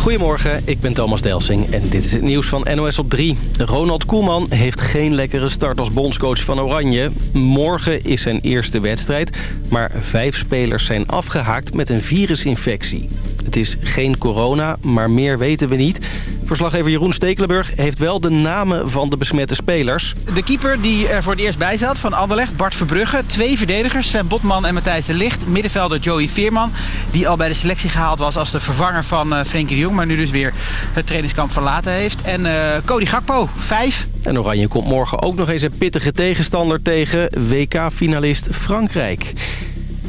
Goedemorgen, ik ben Thomas Delsing en dit is het nieuws van NOS op 3. Ronald Koeman heeft geen lekkere start als bondscoach van Oranje. Morgen is zijn eerste wedstrijd, maar vijf spelers zijn afgehaakt met een virusinfectie. Het is geen corona, maar meer weten we niet. Verslaggever Jeroen Stekelenburg heeft wel de namen van de besmette spelers. De keeper die er voor het eerst bij zat van Anderlecht, Bart Verbrugge. Twee verdedigers, Sven Botman en Matthijs de Licht. Middenvelder Joey Veerman, die al bij de selectie gehaald was als de vervanger van uh, Frenkie de Jong. Maar nu dus weer het trainingskamp verlaten heeft. En uh, Cody Gakpo, vijf. En Oranje komt morgen ook nog eens een pittige tegenstander tegen WK-finalist Frankrijk.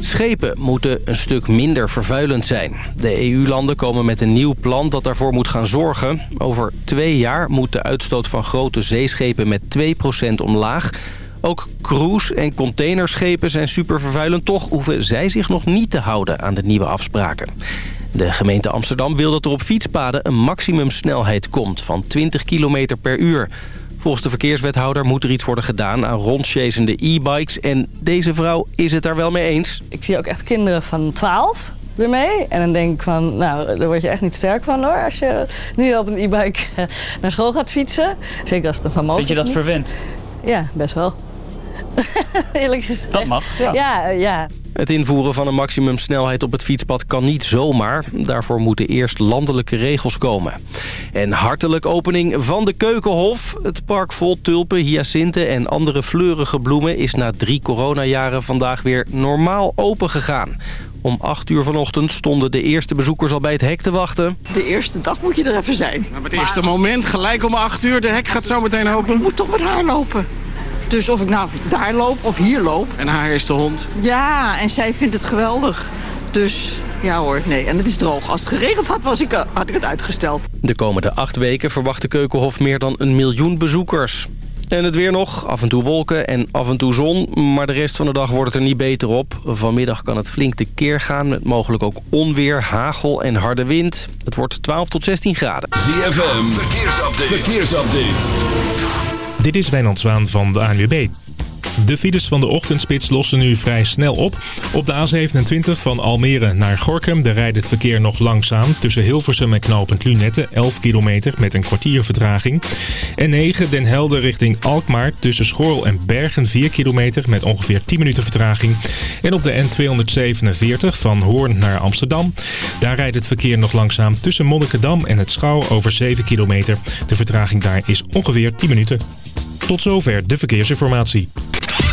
Schepen moeten een stuk minder vervuilend zijn. De EU-landen komen met een nieuw plan dat daarvoor moet gaan zorgen. Over twee jaar moet de uitstoot van grote zeeschepen met 2% omlaag. Ook cruise- en containerschepen zijn supervervuilend. Toch hoeven zij zich nog niet te houden aan de nieuwe afspraken. De gemeente Amsterdam wil dat er op fietspaden een maximumsnelheid komt van 20 km per uur. Volgens de verkeerswethouder moet er iets worden gedaan aan rondchasende e-bikes. En deze vrouw is het daar wel mee eens. Ik zie ook echt kinderen van 12 ermee. En dan denk ik van, nou, daar word je echt niet sterk van hoor. Als je nu op een e-bike naar school gaat fietsen. Zeker als het nog van mogelijk Vind je dat verwend? Ja, best wel. Eerlijk gezegd. Dat mag, ja. Ja, ja. Het invoeren van een maximumsnelheid op het fietspad kan niet zomaar. Daarvoor moeten eerst landelijke regels komen. En hartelijk opening van de Keukenhof. Het park vol tulpen, hyacinten en andere fleurige bloemen... is na drie coronajaren vandaag weer normaal open gegaan. Om 8 uur vanochtend stonden de eerste bezoekers al bij het hek te wachten. De eerste dag moet je er even zijn. Maar het eerste moment, gelijk om 8 uur, de hek gaat zo meteen open. Je moet toch met haar lopen. Dus of ik nou daar loop of hier loop. En haar is de hond. Ja, en zij vindt het geweldig. Dus ja hoor, nee. En het is droog. Als het geregeld had, was ik, had ik het uitgesteld. De komende acht weken verwacht de Keukenhof meer dan een miljoen bezoekers. En het weer nog, af en toe wolken en af en toe zon. Maar de rest van de dag wordt het er niet beter op. Vanmiddag kan het flink de keer gaan met mogelijk ook onweer, hagel en harde wind. Het wordt 12 tot 16 graden. ZFM, verkeersupdate. verkeersupdate. Dit is Wijnand Zwaan van de ANWB. De files van de ochtendspits lossen nu vrij snel op. Op de A27 van Almere naar Gorkum daar rijdt het verkeer nog langzaam. Tussen Hilversum en knooppunt Lunette 11 kilometer met een kwartier vertraging. En 9 Den Helder richting Alkmaar tussen Schorl en Bergen 4 kilometer met ongeveer 10 minuten vertraging. En op de N247 van Hoorn naar Amsterdam. Daar rijdt het verkeer nog langzaam tussen Monnikendam en het Schouw over 7 kilometer. De vertraging daar is ongeveer 10 minuten. Tot zover de verkeersinformatie.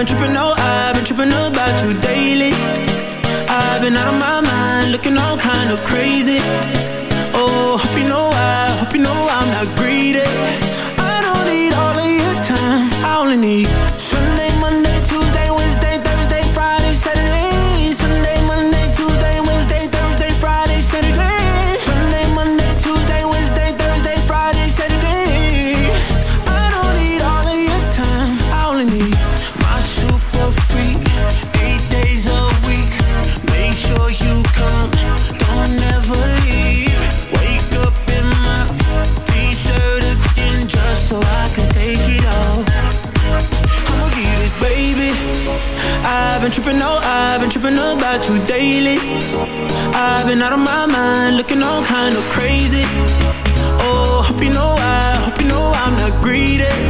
been tripping, oh, I've been tripping about you daily. I've been out of my mind, looking all kind of crazy. daily. I've been out of my mind, looking all kind of crazy. Oh, hope you know I, hope you know I'm not greedy.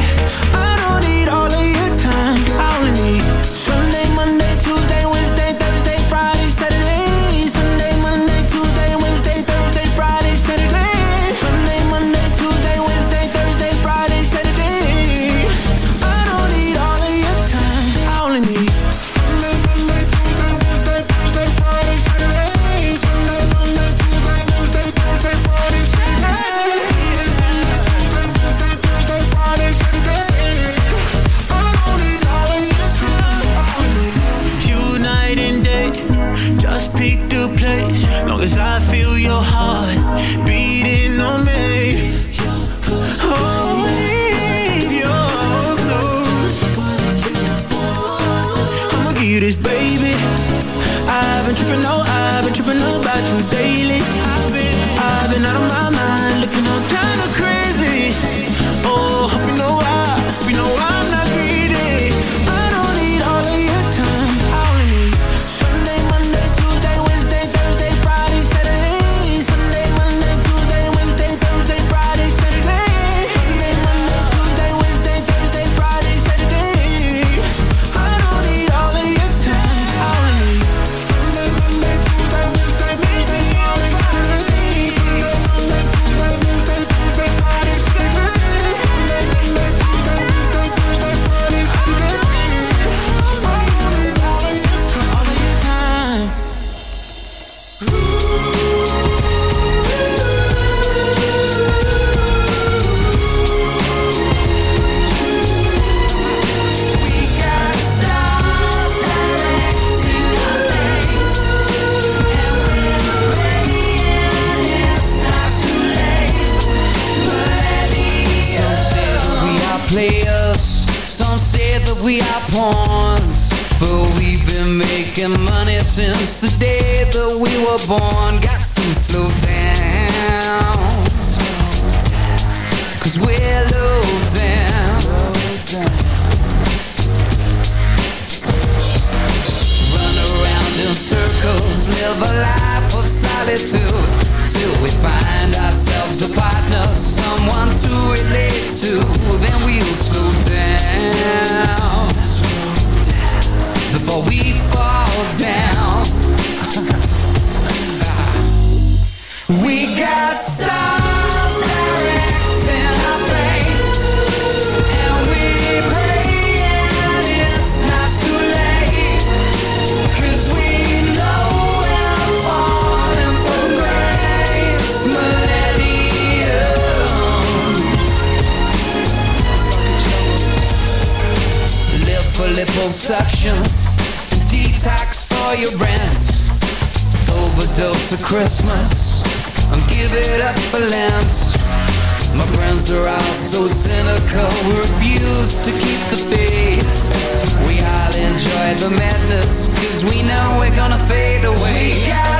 Of Christmas, and give it up for Lent. My friends are all so cynical, we refuse to keep the faith. We all enjoy the madness, cause we know we're gonna fade away. We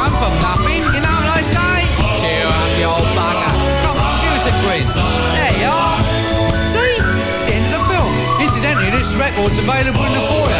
come from nothing, you know what I say? Cheer up, you old bugger. Come on, give us a quiz. There you are. See? It's the end of the film. Incidentally, this record's available in the foyer.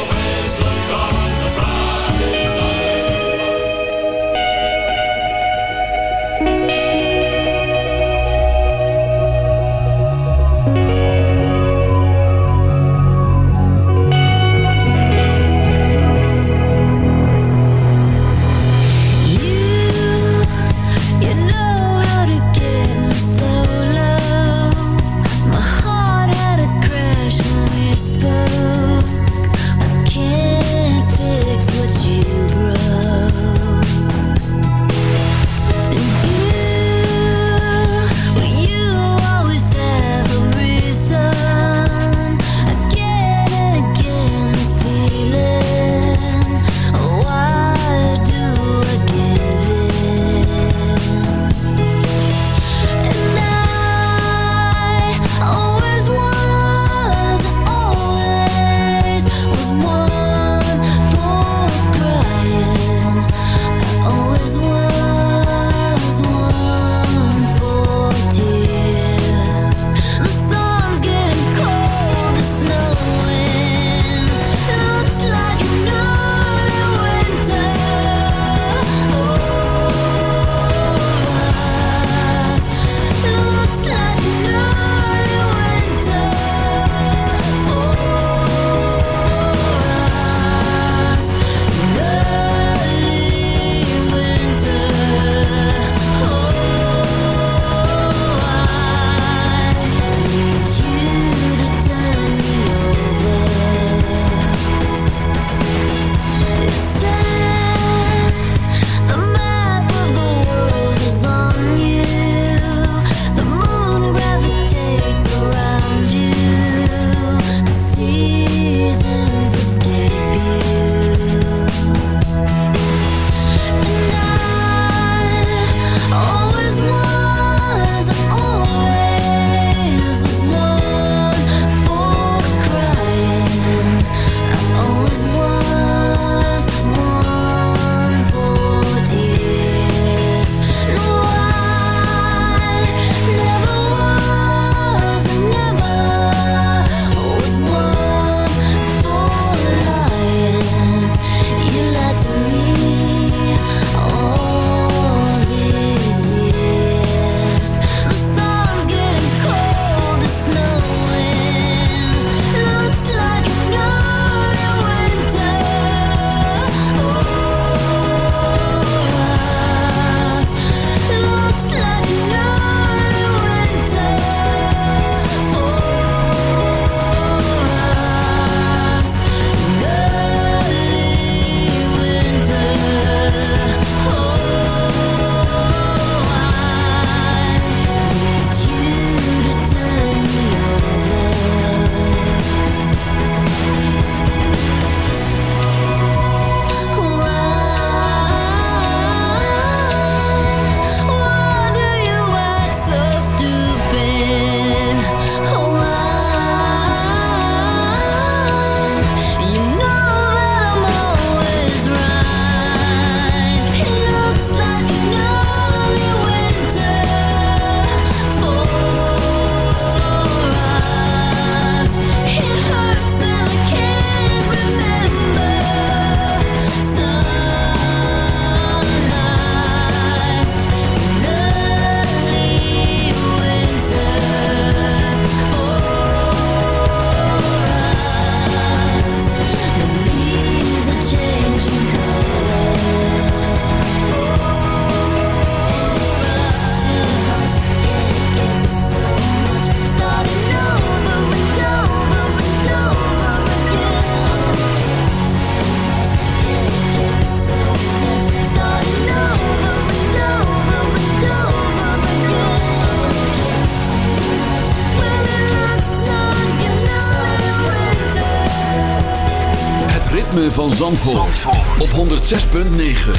Van Zandvoort, op 106.9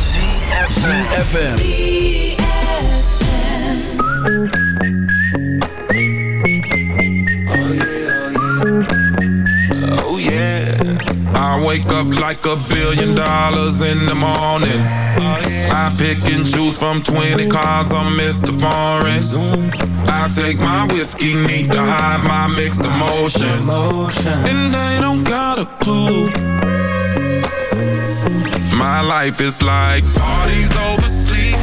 CFFM Oh yeah. I wake up like a billion dollars in the morning. I pick and choose from 20 cars, I'm Mr. Foreign. I take my whiskey neat to hide my mixed emotions. And they don't got a clue. My life is like parties over sleep.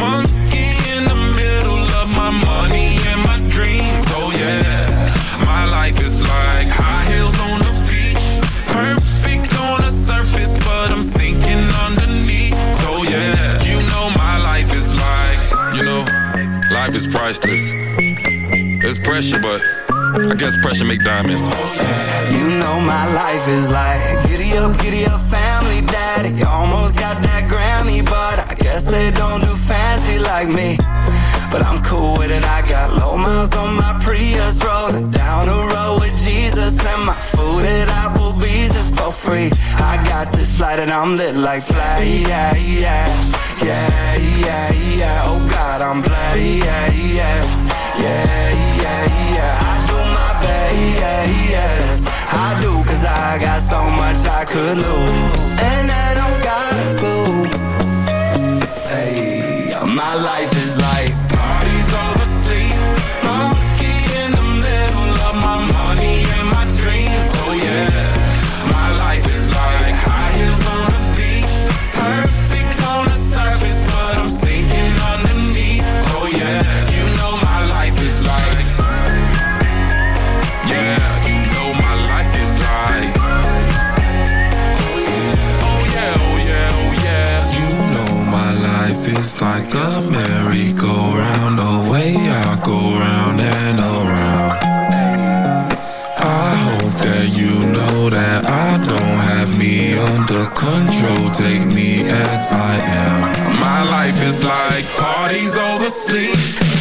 Monkey in the middle of my money and my dreams. Oh yeah. My life is like high heels on the beach. Perfect on the surface, but I'm sinking underneath. Oh yeah. You know my life is like, you know, life is priceless. It's pressure, but I guess pressure make diamonds. You know my life is like Giddy up, giddy up, daddy Almost got that Grammy, but I guess they don't do fancy like me. But I'm cool with it, I got low miles on my Prius Rolling down the road with Jesus And my food at Applebee's is for free. I got this light and I'm lit like fly, yeah, yeah Yeah, yeah, yeah, oh God, I'm blessed, yeah, yeah Yeah, yeah, yeah, I do my best, I do cause I got so much I could lose. And I don't gotta go Hey, my life control. Take me as I am. My life is like parties over sleep.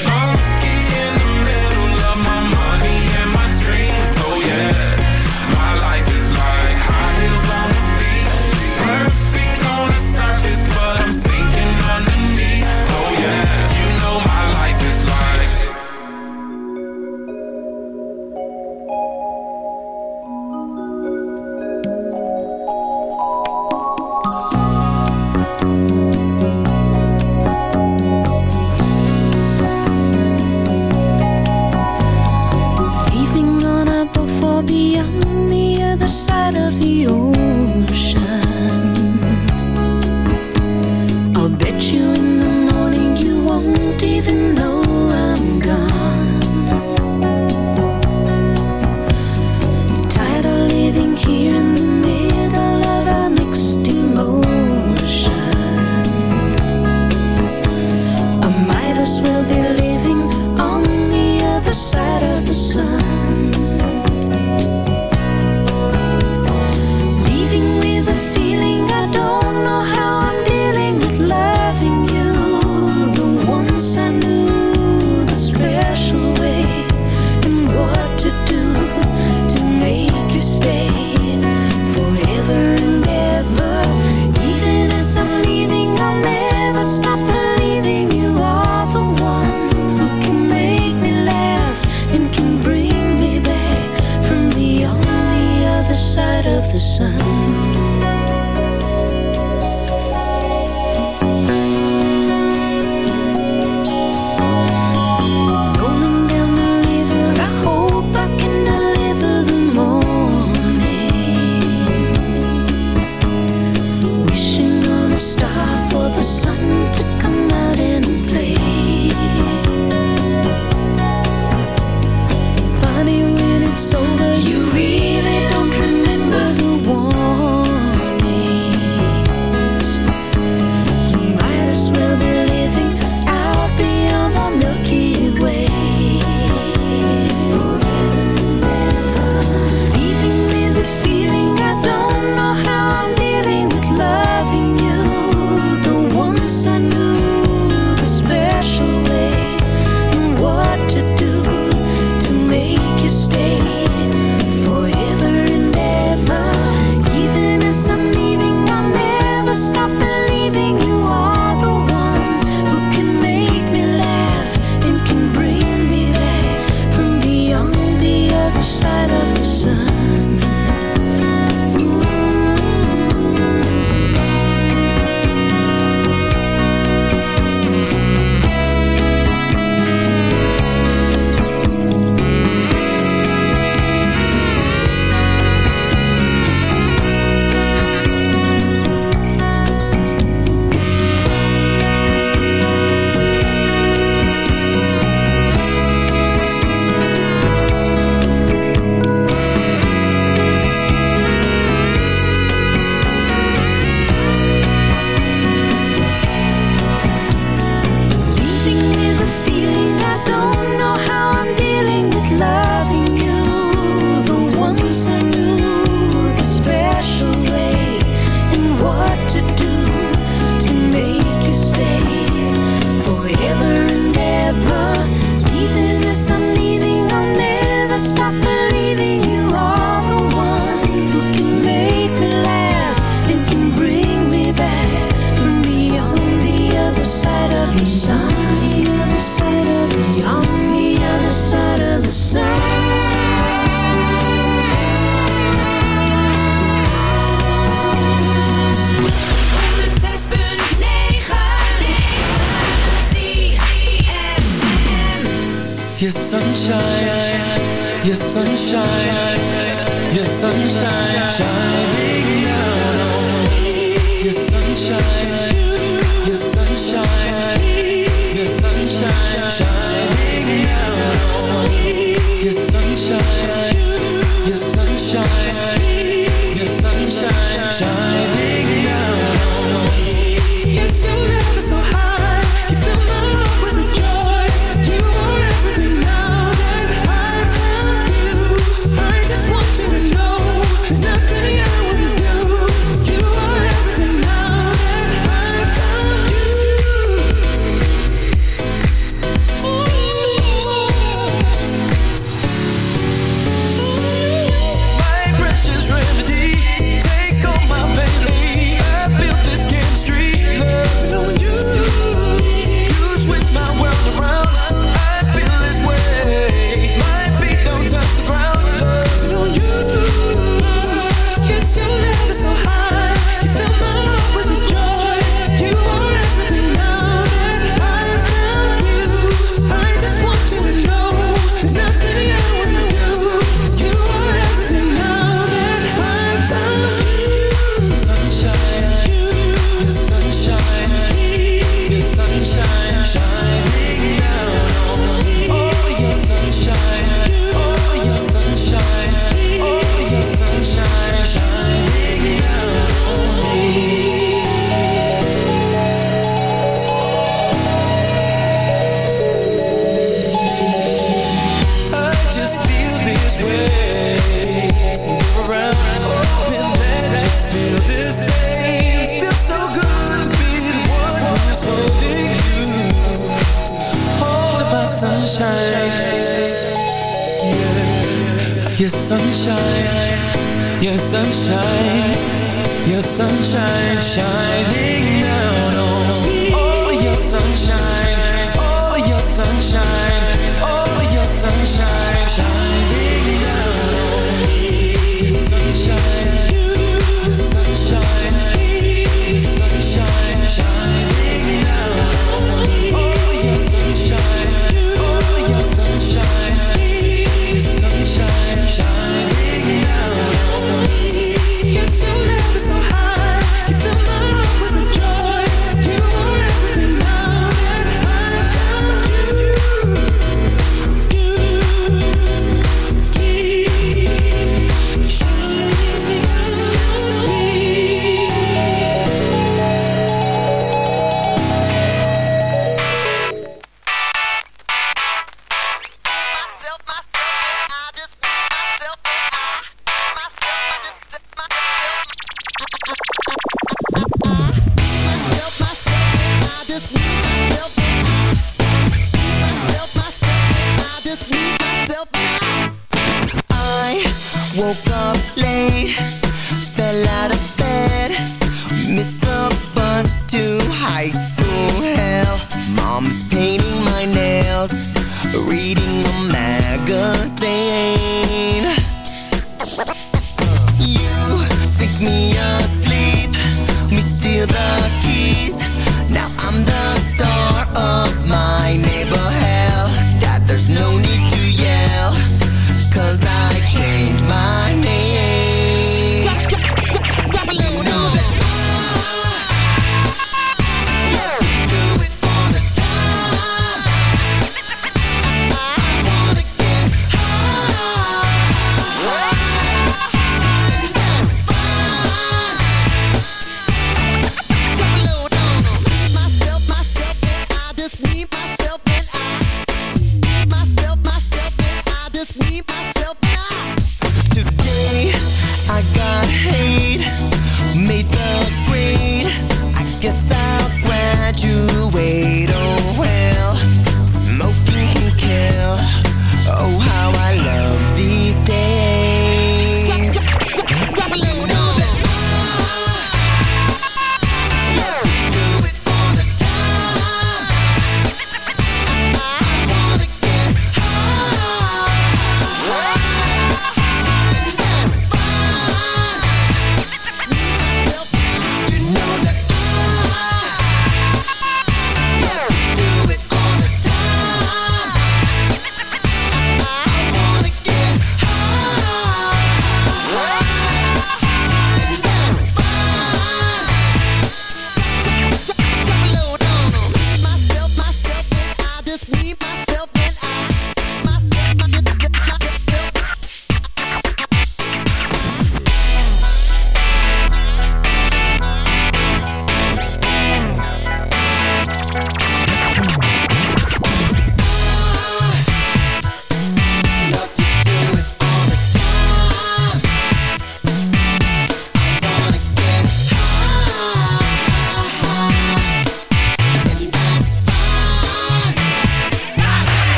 Your sunshine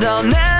and I'll never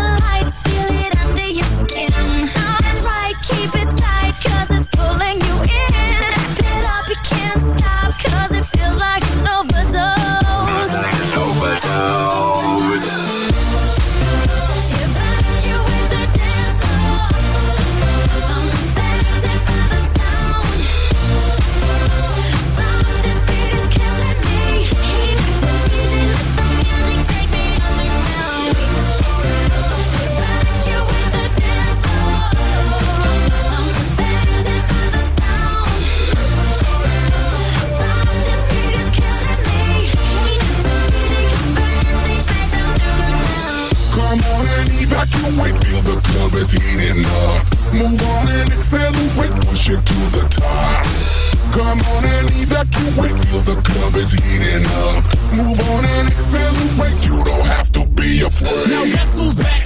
We feel the club is heating up. Move on and accelerate, you don't have to be afraid. Now guess who's back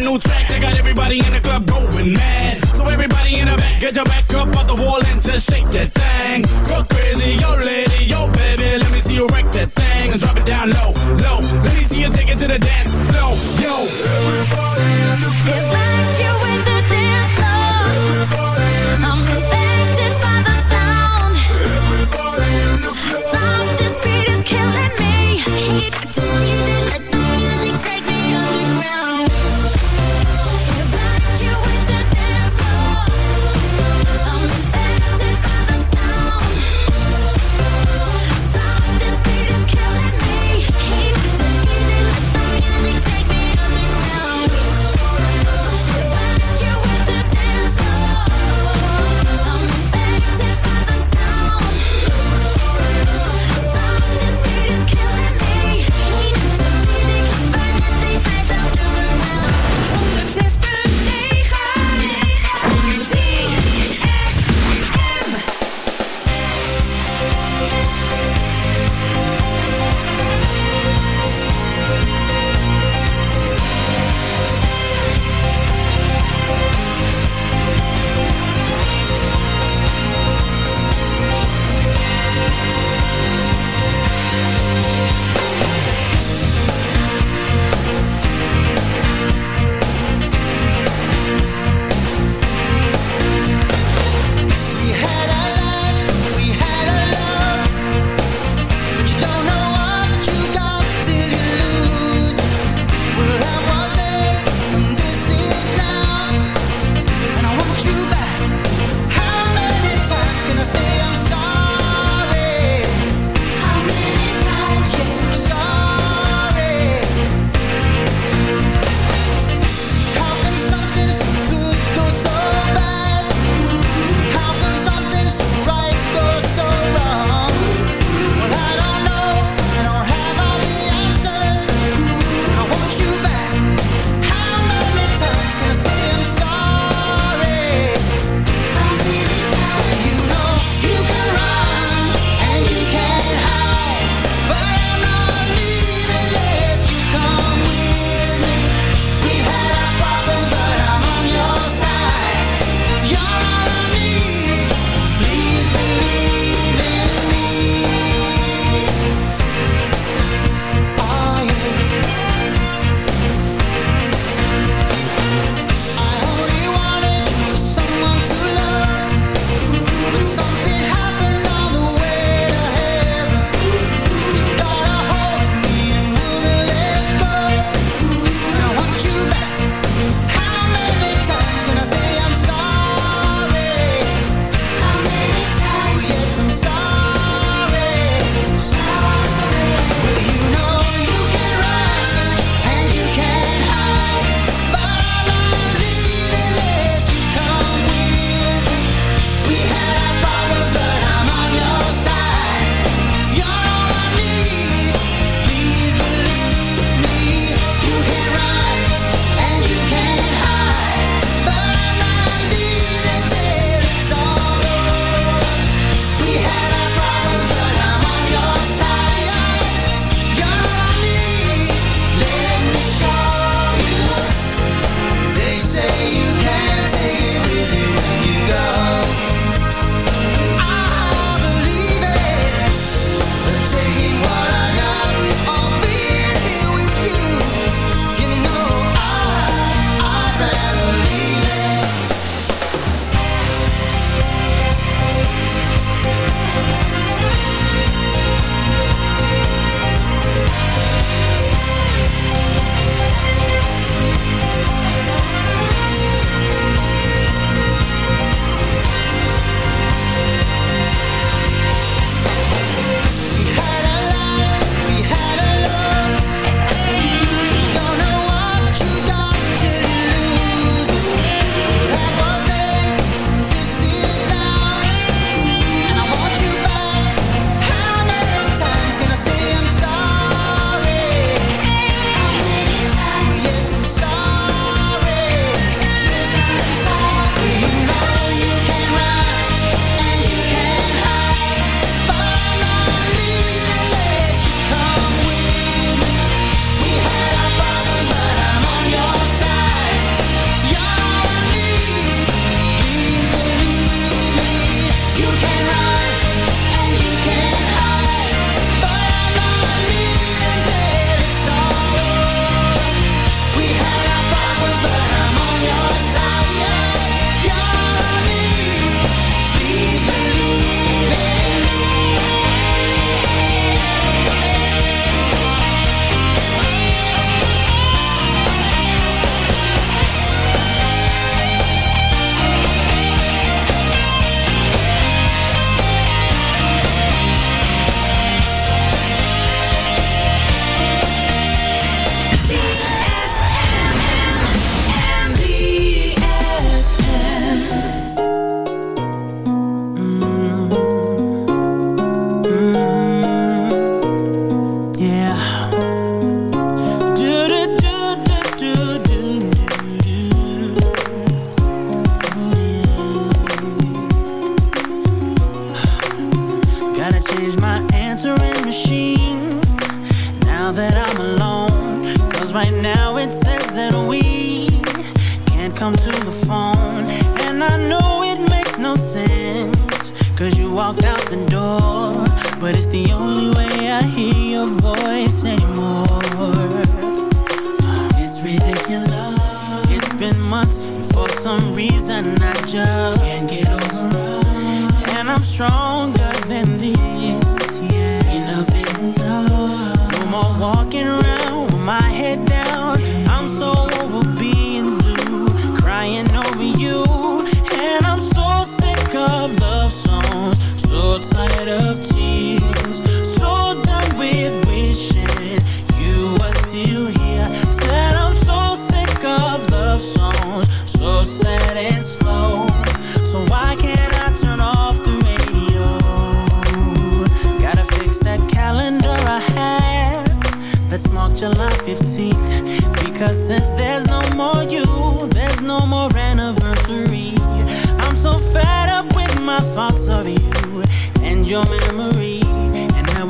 brand new track? They got everybody in the club going mad. So everybody in the back, get your back up off the wall and just shake that thing. Go crazy, yo lady, yo baby, let me see you wreck that thing and drop it down low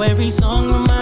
every song reminds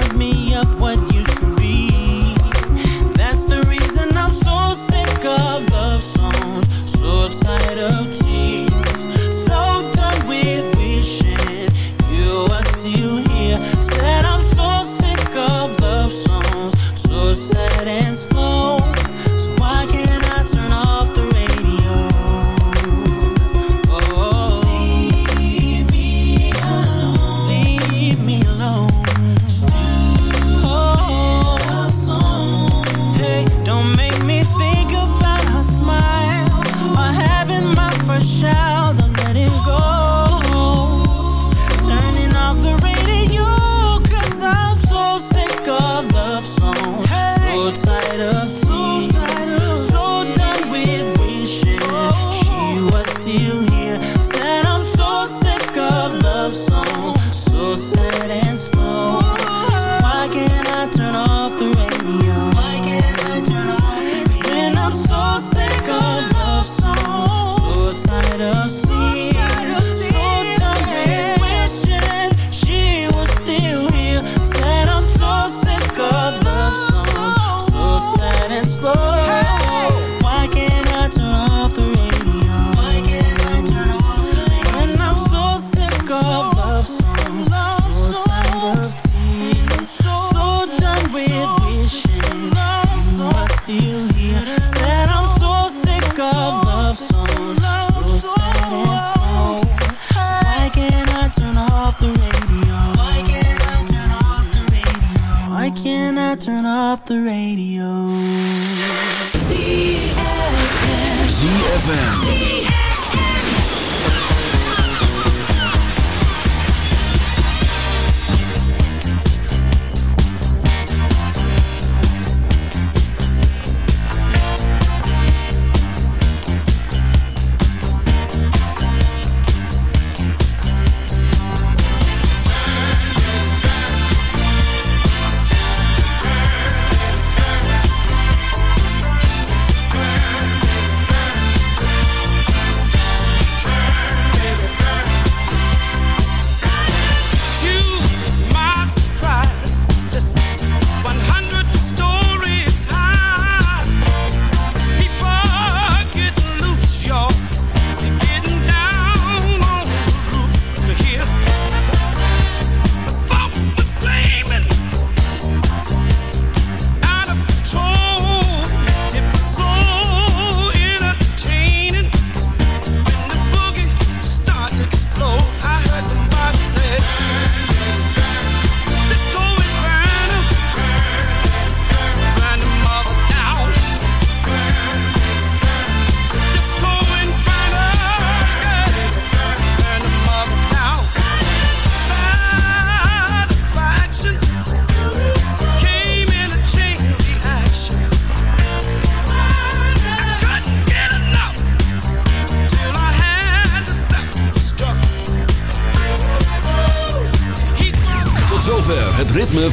ZFM.